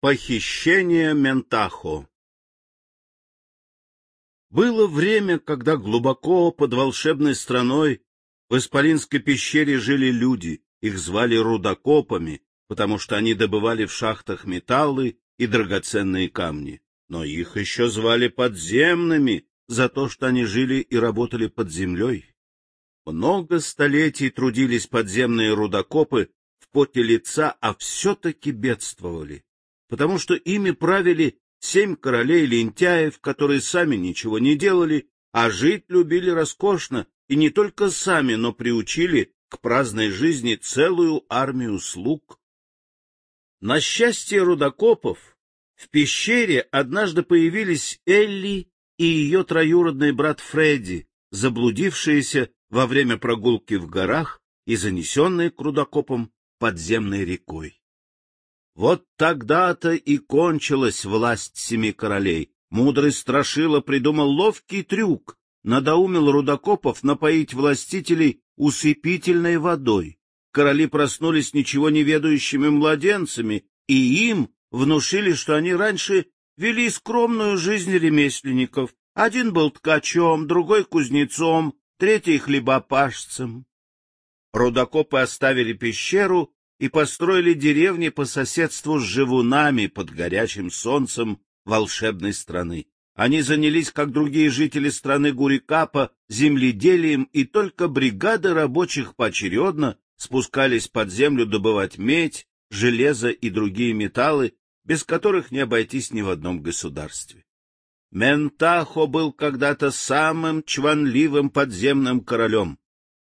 Похищение Ментахо Было время, когда глубоко под волшебной страной в Исполинской пещере жили люди, их звали рудокопами, потому что они добывали в шахтах металлы и драгоценные камни. Но их еще звали подземными за то, что они жили и работали под землей. Много столетий трудились подземные рудокопы в поте лица, а все-таки бедствовали, потому что ими правили семь королей-лентяев, которые сами ничего не делали, а жить любили роскошно, и не только сами, но приучили к праздной жизни целую армию слуг. На счастье рудокопов в пещере однажды появились Элли и ее троюродный брат Фредди, заблудившиеся во время прогулки в горах и занесенные к рудокопам подземной рекой. Вот тогда-то и кончилась власть семи королей. Мудрый Страшила придумал ловкий трюк, надоумил рудокопов напоить властителей усыпительной водой. Короли проснулись ничего не ведающими младенцами, и им внушили, что они раньше вели скромную жизнь ремесленников. Один был ткачом, другой — кузнецом, третий — хлебопашцем. Рудокопы оставили пещеру и построили деревни по соседству с живунами под горячим солнцем волшебной страны. Они занялись, как другие жители страны Гурикапа, земледелием, и только бригады рабочих поочередно спускались под землю добывать медь, железо и другие металлы, без которых не обойтись ни в одном государстве. Ментахо был когда-то самым чванливым подземным королем.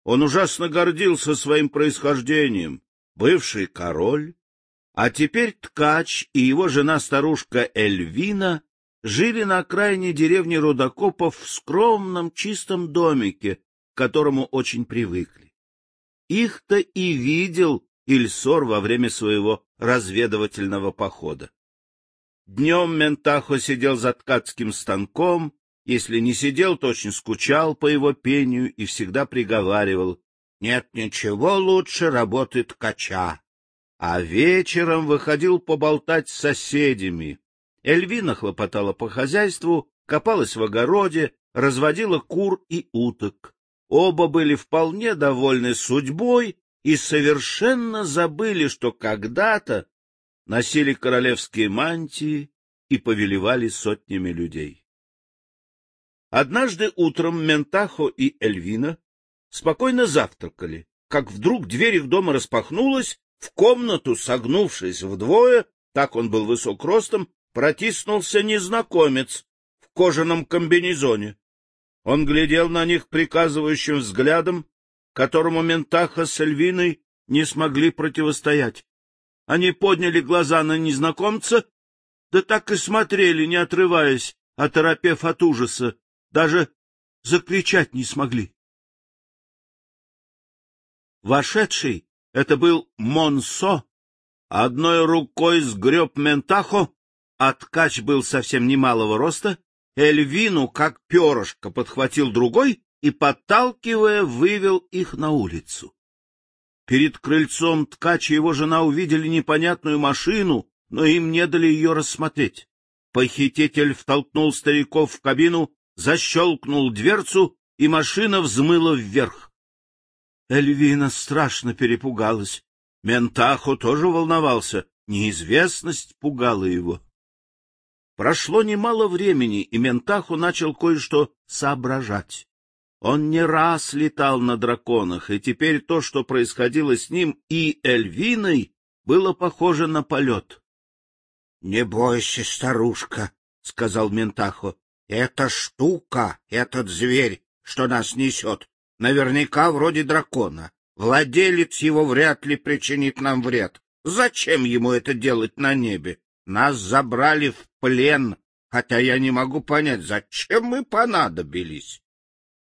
Он ужасно гордился своим происхождением, бывший король, а теперь ткач и его жена-старушка Эльвина жили на окраине деревни Рудокопов в скромном чистом домике, к которому очень привыкли. Их-то и видел Ильсор во время своего разведывательного похода. Днем Ментахо сидел за ткацким станком, если не сидел, то очень скучал по его пению и всегда приговаривал «Нет ничего лучше работы ткача». А вечером выходил поболтать с соседями. Эльвина хлопотала по хозяйству, копалась в огороде, разводила кур и уток. Оба были вполне довольны судьбой и совершенно забыли, что когда-то носили королевские мантии и повелевали сотнями людей. Однажды утром Ментахо и Эльвина спокойно завтракали, как вдруг дверь их дома распахнулась, в комнату, согнувшись вдвое, так он был высок ростом, протиснулся незнакомец в кожаном комбинезоне. Он глядел на них приказывающим взглядом, которому Ментаха с Эльвиной не смогли противостоять. Они подняли глаза на незнакомца, да так и смотрели, не отрываясь, оторопев от ужаса, даже закричать не смогли. Вошедший — это был Монсо, одной рукой сгреб Ментахо, а ткач был совсем немалого роста, Эльвину, как перышко, подхватил другой и, подталкивая, вывел их на улицу. Перед крыльцом ткач и его жена увидели непонятную машину, но им не дали ее рассмотреть. Похититель втолкнул стариков в кабину, защелкнул дверцу, и машина взмыла вверх. Эльвина страшно перепугалась. Ментахо тоже волновался, неизвестность пугала его. Прошло немало времени, и Ментаху начал кое-что соображать. Он не раз летал на драконах, и теперь то, что происходило с ним и Эльвиной, было похоже на полет. — Не бойся, старушка, — сказал Ментахо. — Эта штука, этот зверь, что нас несет, наверняка вроде дракона. Владелец его вряд ли причинит нам вред. Зачем ему это делать на небе? Нас забрали в плен, хотя я не могу понять, зачем мы понадобились.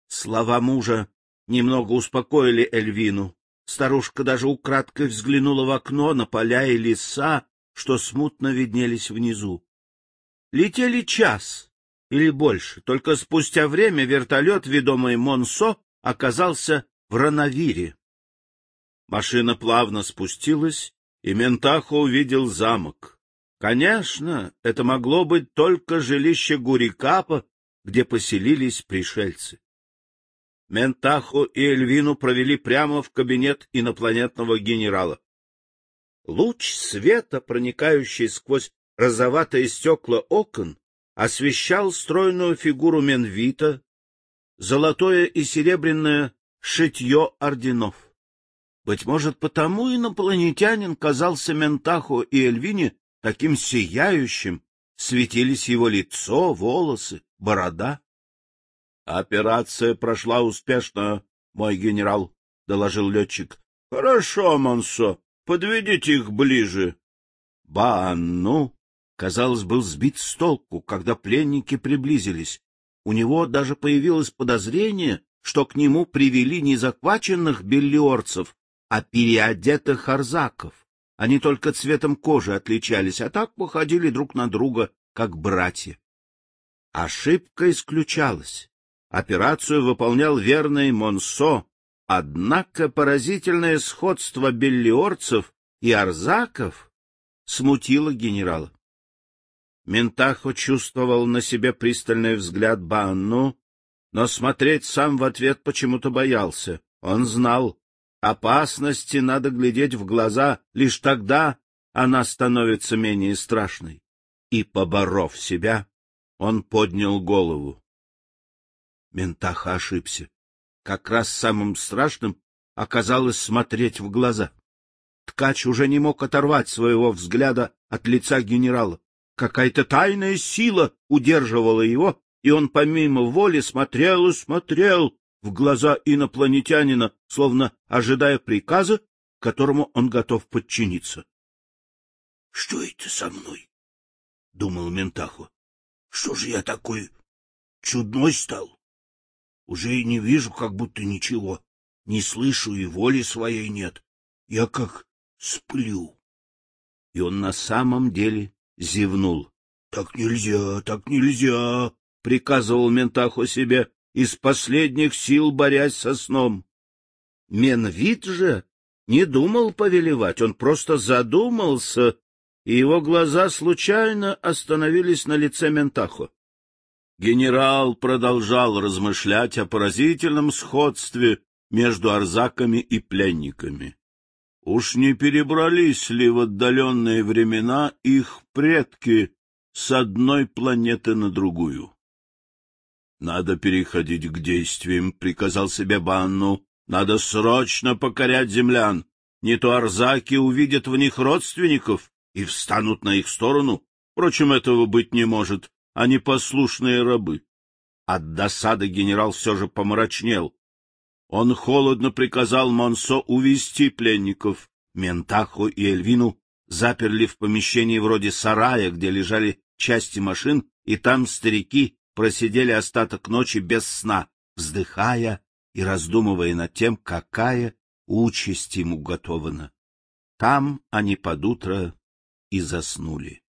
Слова мужа немного успокоили Эльвину. Старушка даже украдкой взглянула в окно на поля и леса, что смутно виднелись внизу. Летели час или больше, только спустя время вертолет, ведомый Монсо, оказался в Ранавире. Машина плавно спустилась, и Ментахо увидел замок. Конечно, это могло быть только жилище Гурикапа, где поселились пришельцы. Ментаху и Эльвину провели прямо в кабинет инопланетного генерала. Луч света, проникающий сквозь розоватые стекла окон, освещал стройную фигуру Менвита, золотое и серебряное шитье орденов. Быть может, потому инопланетянин казался Ментаху и Эльвине таким сияющим, светились его лицо, волосы, борода. — Операция прошла успешно, мой генерал, — доложил летчик. — Хорошо, Монсо, подведите их ближе. Банну, казалось, был сбит с толку, когда пленники приблизились. У него даже появилось подозрение, что к нему привели не захваченных беллиорцев, а переодетых арзаков. Они только цветом кожи отличались, а так походили друг на друга, как братья. Ошибка исключалась. Операцию выполнял верный Монсо, однако поразительное сходство беллиорцев и арзаков смутило генерала. Ментахо чувствовал на себе пристальный взгляд Банну, но смотреть сам в ответ почему-то боялся. Он знал, опасности надо глядеть в глаза, лишь тогда она становится менее страшной. И, поборов себя, он поднял голову. Ментаха ошибся. Как раз самым страшным оказалось смотреть в глаза. Ткач уже не мог оторвать своего взгляда от лица генерала. Какая-то тайная сила удерживала его, и он помимо воли смотрел и смотрел в глаза инопланетянина, словно ожидая приказа, которому он готов подчиниться. — Что это со мной? — думал Ментаху. — Что же я такой чудной стал? Уже и не вижу как будто ничего, не слышу и воли своей нет. Я как сплю. И он на самом деле зевнул. — Так нельзя, так нельзя, — приказывал Ментаху себе, из последних сил борясь со сном. Менвит же не думал повелевать, он просто задумался, и его глаза случайно остановились на лице Ментаху. Генерал продолжал размышлять о поразительном сходстве между арзаками и пленниками. Уж не перебрались ли в отдаленные времена их предки с одной планеты на другую? — Надо переходить к действиям, — приказал себе Банну. — Надо срочно покорять землян. Не то арзаки увидят в них родственников и встанут на их сторону. Впрочем, этого быть не может. Они послушные рабы. От досады генерал все же помрачнел. Он холодно приказал Монсо увести пленников. Ментаху и Эльвину заперли в помещении вроде сарая, где лежали части машин, и там старики просидели остаток ночи без сна, вздыхая и раздумывая над тем, какая участь им уготована. Там они под утро и заснули.